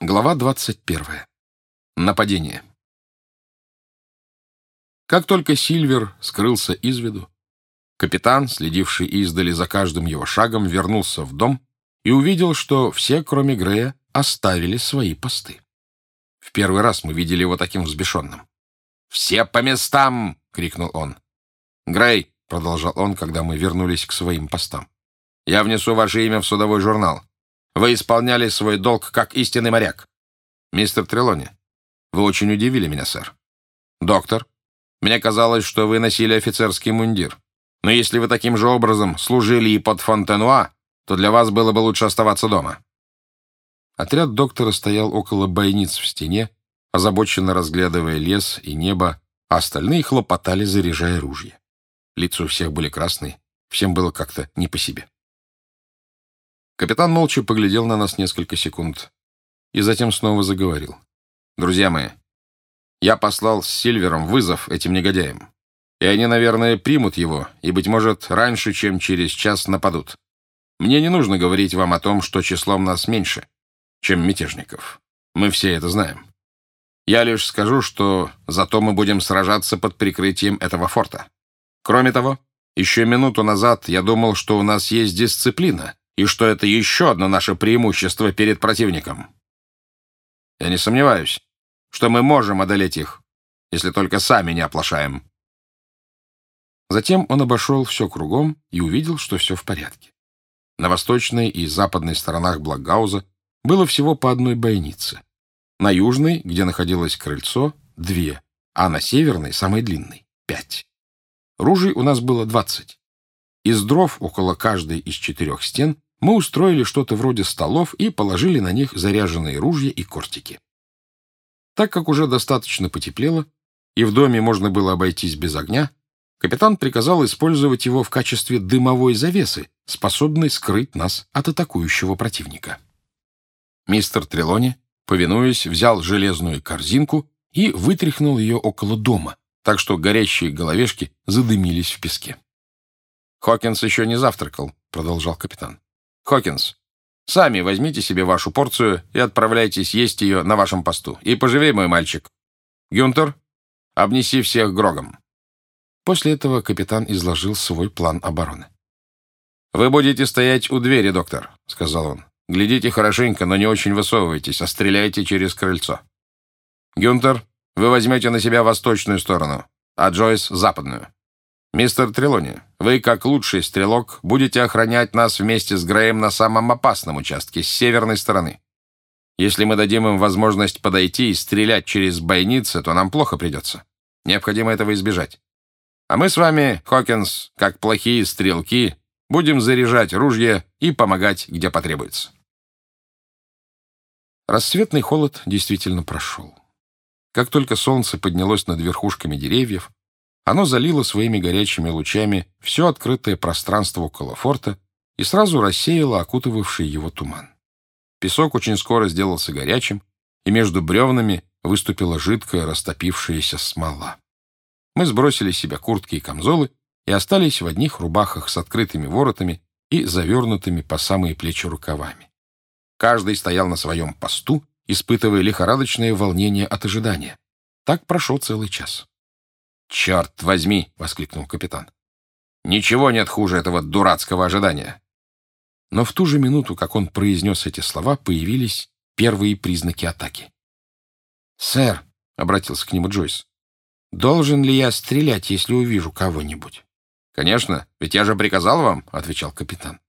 Глава 21. Нападение. Как только Сильвер скрылся из виду, капитан, следивший издали за каждым его шагом, вернулся в дом и увидел, что все, кроме Грея, оставили свои посты. В первый раз мы видели его таким взбешенным. «Все по местам!» — крикнул он. «Грей!» — продолжал он, когда мы вернулись к своим постам. «Я внесу ваше имя в судовой журнал. Вы исполняли свой долг как истинный моряк. Мистер Трелони, вы очень удивили меня, сэр. Доктор, мне казалось, что вы носили офицерский мундир. Но если вы таким же образом служили и под Фонтенуа, то для вас было бы лучше оставаться дома. Отряд доктора стоял около бойниц в стене, озабоченно разглядывая лес и небо, а остальные хлопотали, заряжая ружья. Лица у всех были красные, всем было как-то не по себе. Капитан молча поглядел на нас несколько секунд и затем снова заговорил. «Друзья мои, я послал с Сильвером вызов этим негодяям, и они, наверное, примут его, и, быть может, раньше, чем через час нападут. Мне не нужно говорить вам о том, что числом нас меньше, чем мятежников. Мы все это знаем. Я лишь скажу, что зато мы будем сражаться под прикрытием этого форта. Кроме того, еще минуту назад я думал, что у нас есть дисциплина, и что это еще одно наше преимущество перед противником. Я не сомневаюсь, что мы можем одолеть их, если только сами не оплошаем. Затем он обошел все кругом и увидел, что все в порядке. На восточной и западной сторонах Благауза было всего по одной бойнице. На южной, где находилось крыльцо, две, а на северной, самой длинной, пять. Ружей у нас было двадцать. Из дров около каждой из четырех стен мы устроили что-то вроде столов и положили на них заряженные ружья и кортики. Так как уже достаточно потеплело, и в доме можно было обойтись без огня, капитан приказал использовать его в качестве дымовой завесы, способной скрыть нас от атакующего противника. Мистер Трелони, повинуясь, взял железную корзинку и вытряхнул ее около дома, так что горящие головешки задымились в песке. «Хокинс еще не завтракал», — продолжал капитан. Хокинс, сами возьмите себе вашу порцию и отправляйтесь есть ее на вашем посту. И поживей, мой мальчик. Гюнтер, обнеси всех грогом». После этого капитан изложил свой план обороны. «Вы будете стоять у двери, доктор», — сказал он. «Глядите хорошенько, но не очень высовывайтесь, а стреляйте через крыльцо. Гюнтер, вы возьмете на себя восточную сторону, а Джойс — западную. «Мистер Трелони, вы, как лучший стрелок, будете охранять нас вместе с Греем на самом опасном участке, с северной стороны. Если мы дадим им возможность подойти и стрелять через бойницы, то нам плохо придется. Необходимо этого избежать. А мы с вами, Хокинс, как плохие стрелки, будем заряжать ружья и помогать, где потребуется». Рассветный холод действительно прошел. Как только солнце поднялось над верхушками деревьев, оно залило своими горячими лучами все открытое пространство около форта и сразу рассеяло окутывавший его туман. Песок очень скоро сделался горячим, и между бревнами выступила жидкая растопившаяся смола. Мы сбросили с себя куртки и камзолы и остались в одних рубахах с открытыми воротами и завернутыми по самые плечи рукавами. Каждый стоял на своем посту, испытывая лихорадочное волнение от ожидания. Так прошел целый час. «Черт возьми!» — воскликнул капитан. «Ничего нет хуже этого дурацкого ожидания!» Но в ту же минуту, как он произнес эти слова, появились первые признаки атаки. «Сэр», — обратился к нему Джойс, — «должен ли я стрелять, если увижу кого-нибудь?» «Конечно, ведь я же приказал вам», — отвечал капитан.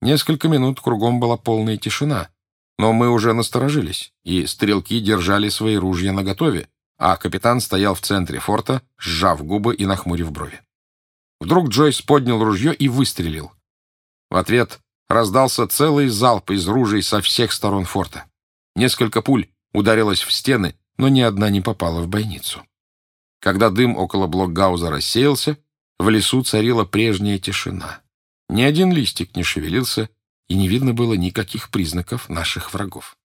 Несколько минут кругом была полная тишина, но мы уже насторожились, и стрелки держали свои ружья наготове, а капитан стоял в центре форта, сжав губы и нахмурив брови. Вдруг Джойс поднял ружье и выстрелил. В ответ раздался целый залп из ружей со всех сторон форта. Несколько пуль ударилось в стены, но ни одна не попала в бойницу. Когда дым около блокгауза рассеялся, в лесу царила прежняя тишина. Ни один листик не шевелился, и не видно было никаких признаков наших врагов.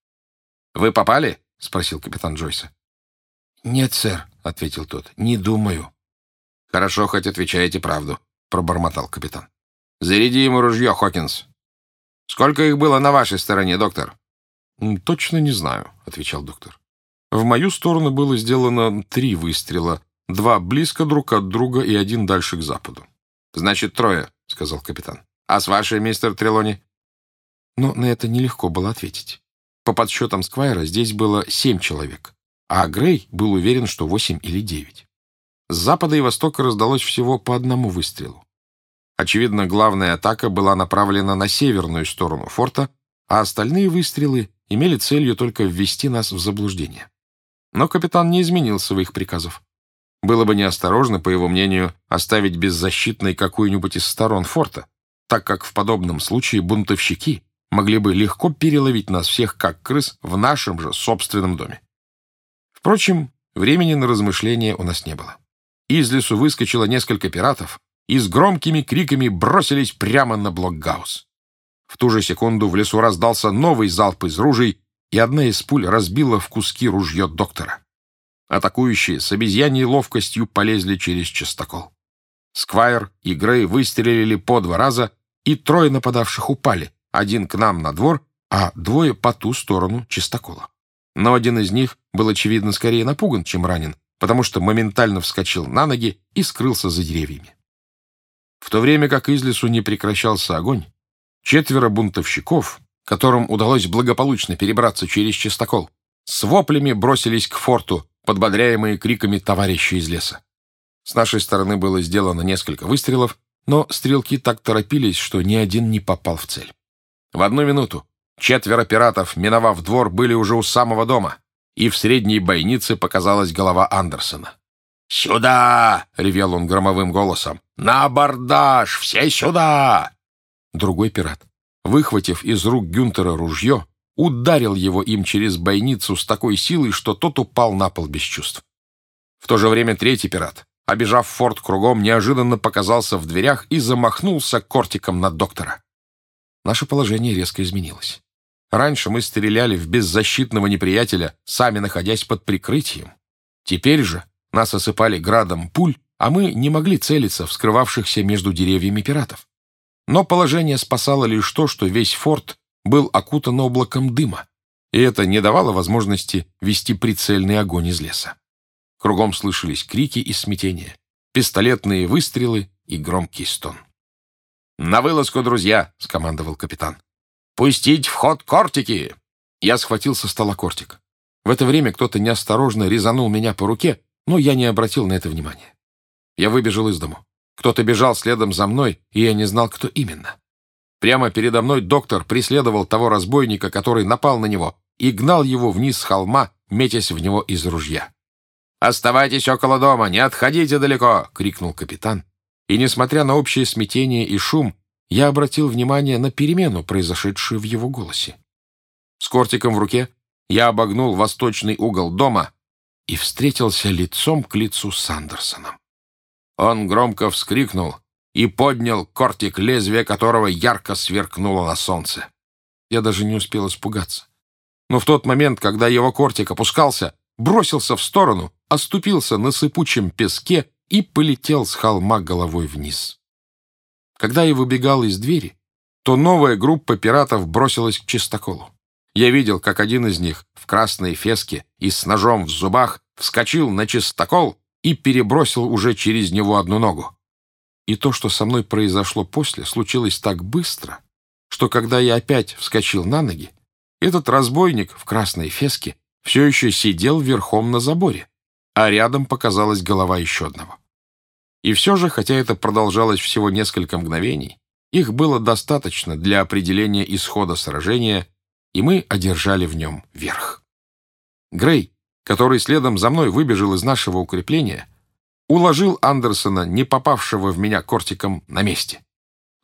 «Вы попали?» — спросил капитан Джойса. «Нет, сэр», — ответил тот, — «не думаю». «Хорошо, хоть отвечаете правду», — пробормотал капитан. «Заряди ему ружье, Хокинс». «Сколько их было на вашей стороне, доктор?» «Точно не знаю», — отвечал доктор. «В мою сторону было сделано три выстрела, два близко друг от друга и один дальше к западу». «Значит, трое», — сказал капитан. «А с вашей, мистер Трелони?» Но на это нелегко было ответить. По подсчетам Сквайра здесь было семь человек, а Грей был уверен, что восемь или девять. С запада и востока раздалось всего по одному выстрелу. Очевидно, главная атака была направлена на северную сторону форта, а остальные выстрелы имели целью только ввести нас в заблуждение. Но капитан не изменил своих приказов. Было бы неосторожно, по его мнению, оставить беззащитной какую-нибудь из сторон форта, так как в подобном случае бунтовщики могли бы легко переловить нас всех, как крыс, в нашем же собственном доме. Впрочем, времени на размышления у нас не было. Из лесу выскочило несколько пиратов и с громкими криками бросились прямо на Блокгаус. В ту же секунду в лесу раздался новый залп из ружей, и одна из пуль разбила в куски ружье доктора. Атакующие с обезьяньей ловкостью полезли через частокол. Сквайр и Грей выстрелили по два раза, и трое нападавших упали, один к нам на двор, а двое по ту сторону чистокола. Но один из них был, очевидно, скорее напуган, чем ранен, потому что моментально вскочил на ноги и скрылся за деревьями. В то время как из лесу не прекращался огонь, четверо бунтовщиков, которым удалось благополучно перебраться через чистокол, с воплями бросились к форту, подбодряемые криками товарищей из леса. С нашей стороны было сделано несколько выстрелов, но стрелки так торопились, что ни один не попал в цель. В одну минуту четверо пиратов, миновав двор, были уже у самого дома, и в средней бойнице показалась голова Андерсона. «Сюда!» — ревел он громовым голосом. «На абордаж! Все сюда!» Другой пират, выхватив из рук Гюнтера ружье, ударил его им через бойницу с такой силой, что тот упал на пол без чувств. В то же время третий пират, обежав форт кругом, неожиданно показался в дверях и замахнулся кортиком на доктора наше положение резко изменилось. Раньше мы стреляли в беззащитного неприятеля, сами находясь под прикрытием. Теперь же нас осыпали градом пуль, а мы не могли целиться в скрывавшихся между деревьями пиратов. Но положение спасало лишь то, что весь форт был окутан облаком дыма, и это не давало возможности вести прицельный огонь из леса. Кругом слышались крики и смятения, пистолетные выстрелы и громкий стон. «На вылазку, друзья!» — скомандовал капитан. «Пустить в ход кортики!» Я схватил со стола кортик. В это время кто-то неосторожно резанул меня по руке, но я не обратил на это внимания. Я выбежал из дому. Кто-то бежал следом за мной, и я не знал, кто именно. Прямо передо мной доктор преследовал того разбойника, который напал на него, и гнал его вниз с холма, метясь в него из ружья. «Оставайтесь около дома, не отходите далеко!» — крикнул капитан, и, несмотря на общее смятение и шум, я обратил внимание на перемену, произошедшую в его голосе. С кортиком в руке я обогнул восточный угол дома и встретился лицом к лицу с Андерсоном. Он громко вскрикнул и поднял кортик, лезвие которого ярко сверкнуло на солнце. Я даже не успел испугаться. Но в тот момент, когда его кортик опускался, бросился в сторону, оступился на сыпучем песке и полетел с холма головой вниз. Когда я выбегал из двери, то новая группа пиратов бросилась к чистоколу. Я видел, как один из них в красной феске и с ножом в зубах вскочил на чистокол и перебросил уже через него одну ногу. И то, что со мной произошло после, случилось так быстро, что когда я опять вскочил на ноги, этот разбойник в красной феске все еще сидел верхом на заборе, а рядом показалась голова еще одного. И все же, хотя это продолжалось всего несколько мгновений, их было достаточно для определения исхода сражения, и мы одержали в нем верх. Грей, который следом за мной выбежал из нашего укрепления, уложил Андерсона, не попавшего в меня кортиком, на месте.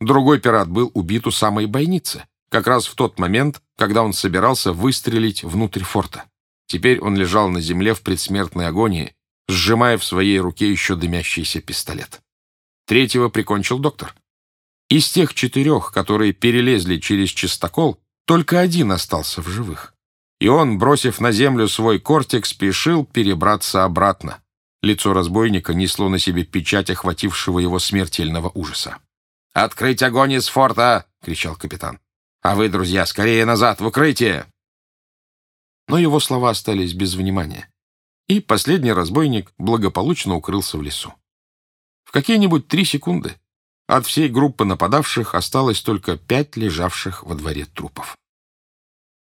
Другой пират был убит у самой бойницы, как раз в тот момент, когда он собирался выстрелить внутрь форта. Теперь он лежал на земле в предсмертной агонии, сжимая в своей руке еще дымящийся пистолет. Третьего прикончил доктор. Из тех четырех, которые перелезли через чистокол, только один остался в живых. И он, бросив на землю свой кортик, спешил перебраться обратно. Лицо разбойника несло на себе печать охватившего его смертельного ужаса. «Открыть огонь из форта!» — кричал капитан. «А вы, друзья, скорее назад, в укрытие!» но его слова остались без внимания, и последний разбойник благополучно укрылся в лесу. В какие-нибудь три секунды от всей группы нападавших осталось только пять лежавших во дворе трупов.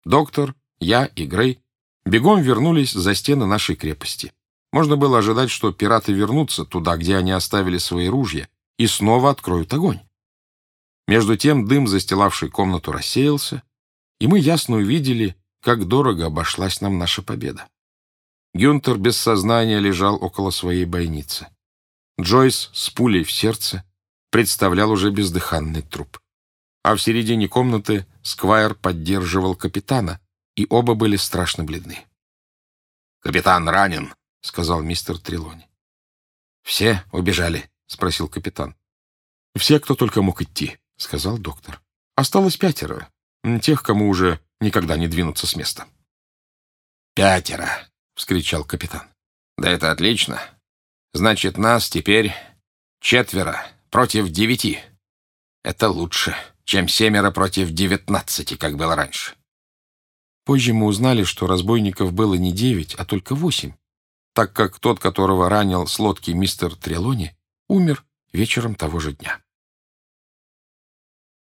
Доктор, я и Грей бегом вернулись за стены нашей крепости. Можно было ожидать, что пираты вернутся туда, где они оставили свои ружья, и снова откроют огонь. Между тем дым, застилавший комнату, рассеялся, и мы ясно увидели, как дорого обошлась нам наша победа. Гюнтер без сознания лежал около своей бойницы. Джойс с пулей в сердце представлял уже бездыханный труп. А в середине комнаты Сквайр поддерживал капитана, и оба были страшно бледны. «Капитан ранен», — сказал мистер Трилони. «Все убежали?» — спросил капитан. «Все, кто только мог идти», — сказал доктор. «Осталось пятеро, тех, кому уже никогда не двинуться с места». «Пятеро!» — вскричал капитан. «Да это отлично. Значит, нас теперь четверо против девяти. Это лучше, чем семеро против девятнадцати, как было раньше». Позже мы узнали, что разбойников было не девять, а только восемь, так как тот, которого ранил с лодки мистер Трелони, умер вечером того же дня.